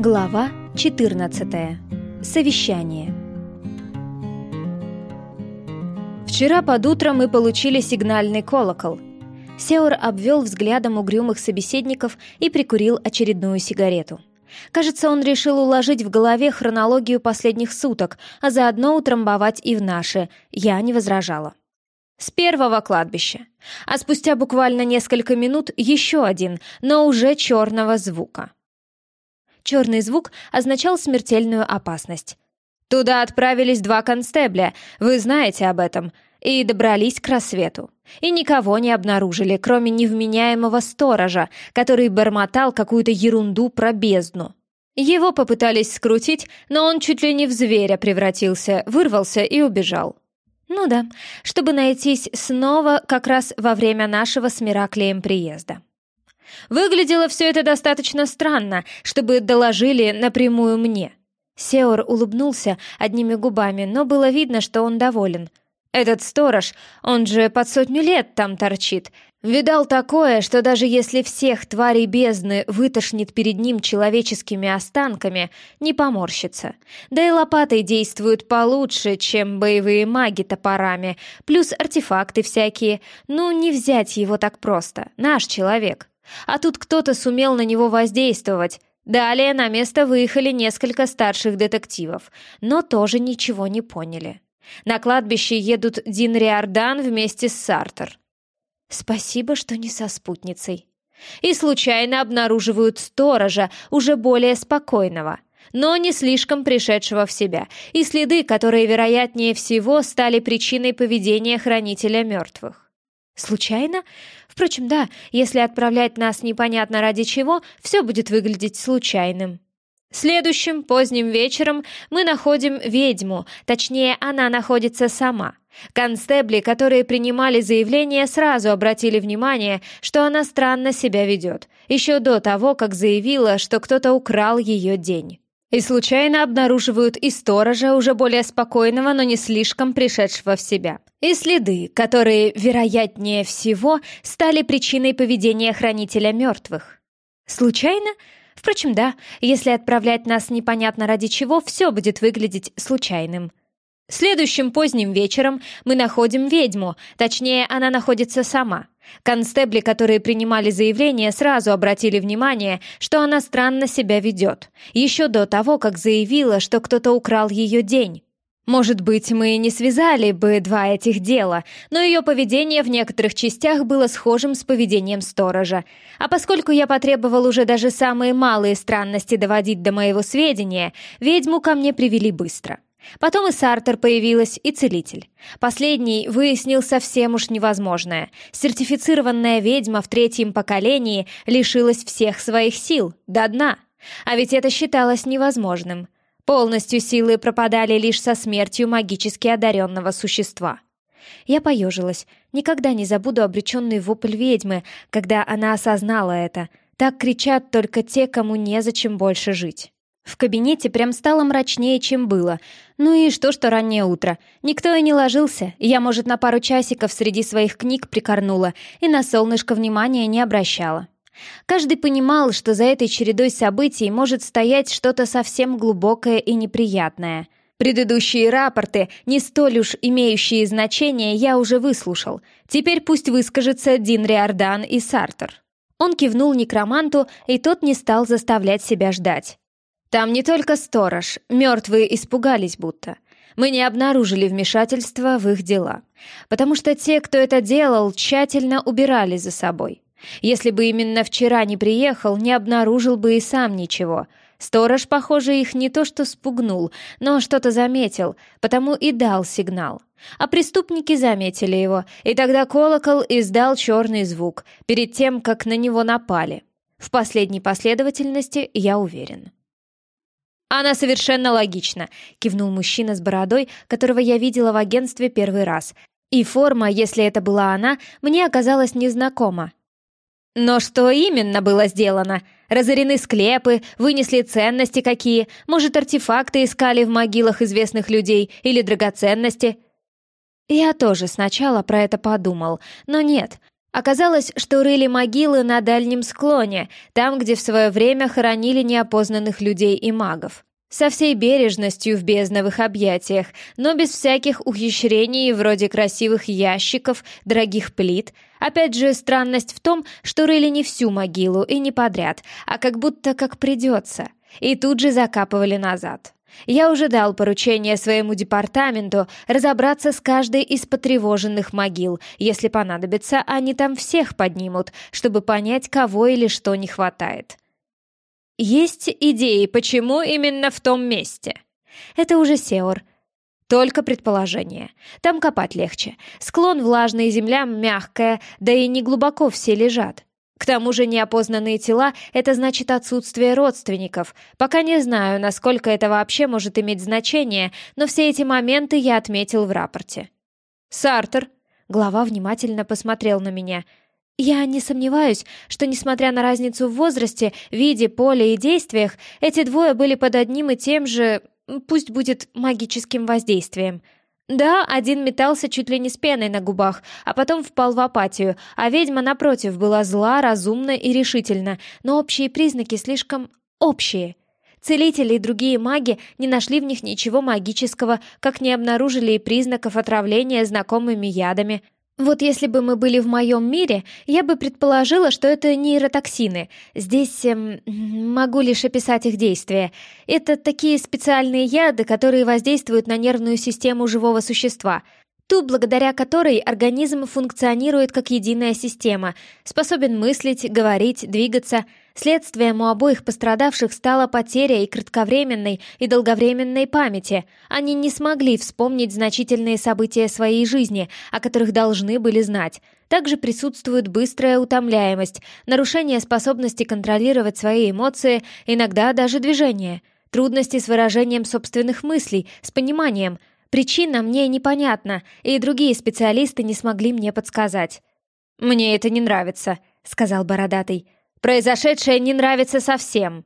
Глава 14. Совещание. Вчера под утро мы получили сигнальный колокол. Сеур обвел взглядом угрюмых собеседников и прикурил очередную сигарету. Кажется, он решил уложить в голове хронологию последних суток, а заодно утрамбовать и в наши. Я не возражала. С первого кладбища. А спустя буквально несколько минут еще один, но уже черного звука. Черный звук означал смертельную опасность. Туда отправились два констебля, вы знаете об этом, и добрались к рассвету. И никого не обнаружили, кроме невменяемого сторожа, который бормотал какую-то ерунду про бездну. Его попытались скрутить, но он чуть ли не в зверя превратился, вырвался и убежал. Ну да, чтобы найтись снова как раз во время нашего с Мираклием приезда. Выглядело все это достаточно странно, чтобы доложили напрямую мне. Сеор улыбнулся одними губами, но было видно, что он доволен. Этот сторож, он же под сотню лет там торчит. Видал такое, что даже если всех тварей бездны вытошнит перед ним человеческими останками, не поморщится. Да и лопатой действуют получше, чем боевые маги топорами, плюс артефакты всякие. Ну, не взять его так просто. Наш человек. А тут кто-то сумел на него воздействовать. Далее на место выехали несколько старших детективов, но тоже ничего не поняли. На кладбище едут Дин Риордан вместе с Сартер. Спасибо, что не со спутницей. И случайно обнаруживают сторожа, уже более спокойного, но не слишком пришедшего в себя, и следы, которые, вероятнее всего, стали причиной поведения хранителя мертвых. Случайно? Впрочем, да, если отправлять нас непонятно ради чего, все будет выглядеть случайным. Следующим поздним вечером мы находим ведьму, точнее, она находится сама. Констебли, которые принимали заявление, сразу обратили внимание, что она странно себя ведет, еще до того, как заявила, что кто-то украл ее день. И случайно обнаруживают и сторожа, уже более спокойного, но не слишком пришедшего в себя. И следы, которые, вероятнее всего, стали причиной поведения хранителя мертвых. Случайно? Впрочем, да, если отправлять нас непонятно ради чего, все будет выглядеть случайным. Следующим поздним вечером мы находим ведьму, точнее, она находится сама. Констебли, которые принимали заявление, сразу обратили внимание, что она странно себя ведет, еще до того, как заявила, что кто-то украл ее день. Может быть, мы не связали бы два этих дела, но ее поведение в некоторых частях было схожим с поведением сторожа. А поскольку я потребовал уже даже самые малые странности доводить до моего сведения, ведьму ко мне привели быстро. Потом и Сартер появилась, и целитель. Последний выяснил совсем уж невозможное. Сертифицированная ведьма в третьем поколении лишилась всех своих сил, до дна. А ведь это считалось невозможным. Полностью силы пропадали лишь со смертью магически одаренного существа. Я поежилась. Никогда не забуду обреченный вопль ведьмы, когда она осознала это. Так кричат только те, кому незачем больше жить. В кабинете прям стало мрачнее, чем было. Ну и что, что раннее утро. Никто и не ложился. Я, может, на пару часиков среди своих книг прикорнула и на солнышко внимания не обращала. Каждый понимал, что за этой чередой событий может стоять что-то совсем глубокое и неприятное. Предыдущие рапорты, не столь уж имеющие значение, я уже выслушал. Теперь пусть выскажется Дин Риордан и Сартер. Он кивнул некроманту, и тот не стал заставлять себя ждать. Там не только сторож, мертвые испугались будто. Мы не обнаружили вмешательства в их дела, потому что те, кто это делал, тщательно убирали за собой. Если бы именно вчера не приехал, не обнаружил бы и сам ничего. Сторож, похоже, их не то что спугнул, но что-то заметил, потому и дал сигнал. А преступники заметили его, и тогда колокол издал черный звук, перед тем, как на него напали. В последней последовательности я уверен. «Она совершенно логична», — кивнул мужчина с бородой, которого я видела в агентстве первый раз. И форма, если это была она, мне оказалась незнакома. Но что именно было сделано? Разорены склепы, вынесли ценности какие, может, артефакты искали в могилах известных людей или драгоценности? Я тоже сначала про это подумал, но нет. Оказалось, что рыли могилы на дальнем склоне, там, где в свое время хоронили неопознанных людей и магов. Со всей бережностью в бездновых объятиях, но без всяких ухищрений вроде красивых ящиков, дорогих плит. Опять же, странность в том, что рыли не всю могилу и не подряд, а как будто как придется. И тут же закапывали назад. Я уже дал поручение своему департаменту разобраться с каждой из потревоженных могил. Если понадобится, они там всех поднимут, чтобы понять, кого или что не хватает. Есть идеи, почему именно в том месте? Это уже Сеор. Только предположение. Там копать легче. Склон влажный, земля мягкая, да и не глубоко все лежат. К тому же неопознанные тела — это значит отсутствие родственников. Пока не знаю, насколько это вообще может иметь значение, но все эти моменты я отметил в рапорте. «Сартер!» — глава внимательно посмотрел на меня — я не сомневаюсь, что, несмотря на разницу в возрасте, виде, поле и действиях, эти двое были под одним и тем же, пусть будет магическим воздействием. Да, один метался чуть ли не с пеной на губах, а потом впал в апатию, а ведьма, напротив, была зла, разумна и решительна, но общие признаки слишком общие. Целители и другие маги не нашли в них ничего магического, как не обнаружили и признаков отравления знакомыми ядами – вот если бы мы были в моем мире, я бы предположила, что это нейротоксины. Здесь эм, могу лишь описать их действия. Это такие специальные яды, которые воздействуют на нервную систему живого существа – ту, благодаря которой организм функционирует как единая система, способен мыслить, говорить, двигаться. Следствием у обоих пострадавших стала потеря и кратковременной, и долговременной памяти. Они не смогли вспомнить значительные события своей жизни, о которых должны были знать. Также присутствует быстрая утомляемость, нарушение способности контролировать свои эмоции, иногда даже движения, трудности с выражением собственных мыслей, с пониманием – Причина мне непонятна, и другие специалисты не смогли мне подсказать. «Мне это не нравится», — сказал Бородатый. «Произошедшее не нравится совсем».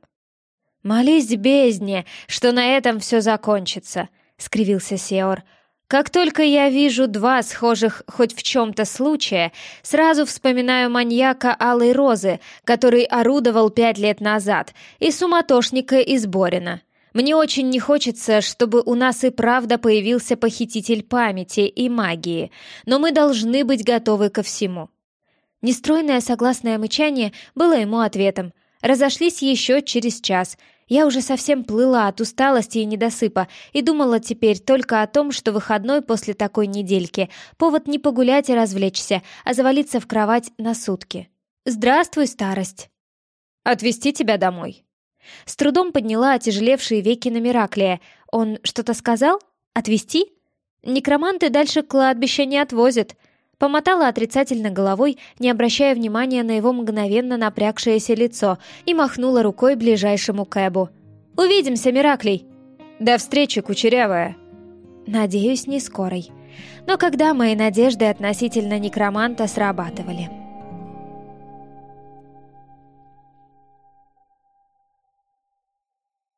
«Молись бездне, что на этом все закончится», — скривился Сеор. «Как только я вижу два схожих хоть в чем-то случая, сразу вспоминаю маньяка Алой Розы, который орудовал пять лет назад, и суматошника из Борина». Мне очень не хочется, чтобы у нас и правда появился похититель памяти и магии, но мы должны быть готовы ко всему». Нестройное согласное мычание было ему ответом. Разошлись еще через час. Я уже совсем плыла от усталости и недосыпа и думала теперь только о том, что выходной после такой недельки — повод не погулять и развлечься, а завалиться в кровать на сутки. «Здравствуй, старость!» «Отвезти тебя домой?» С трудом подняла отяжелевшие веки на Мираклия. Он что-то сказал? Отвезти? Некроманты дальше кладбища не отвозят. Помотала отрицательно головой, не обращая внимания на его мгновенно напрягшееся лицо, и махнула рукой ближайшему Кэбу. «Увидимся, Мираклий!» «До встречи, кучерявая!» «Надеюсь, не скорой». Но когда мои надежды относительно некроманта срабатывали.